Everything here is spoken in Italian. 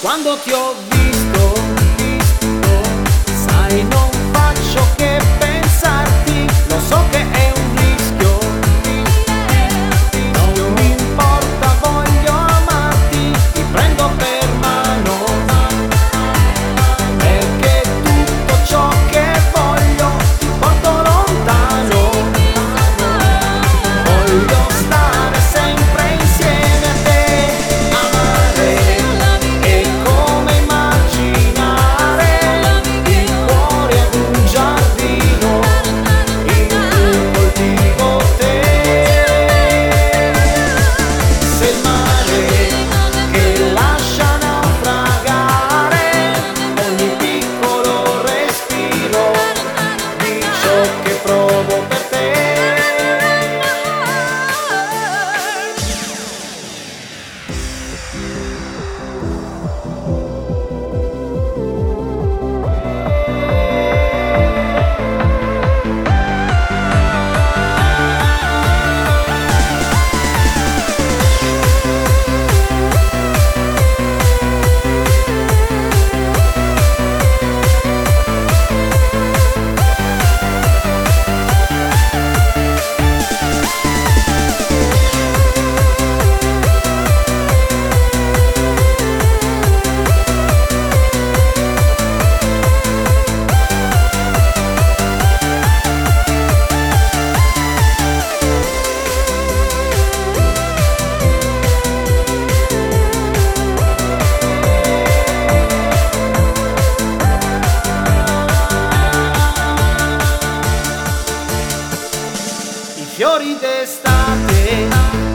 quando ti ho visto, visto sai non fiori d'estate.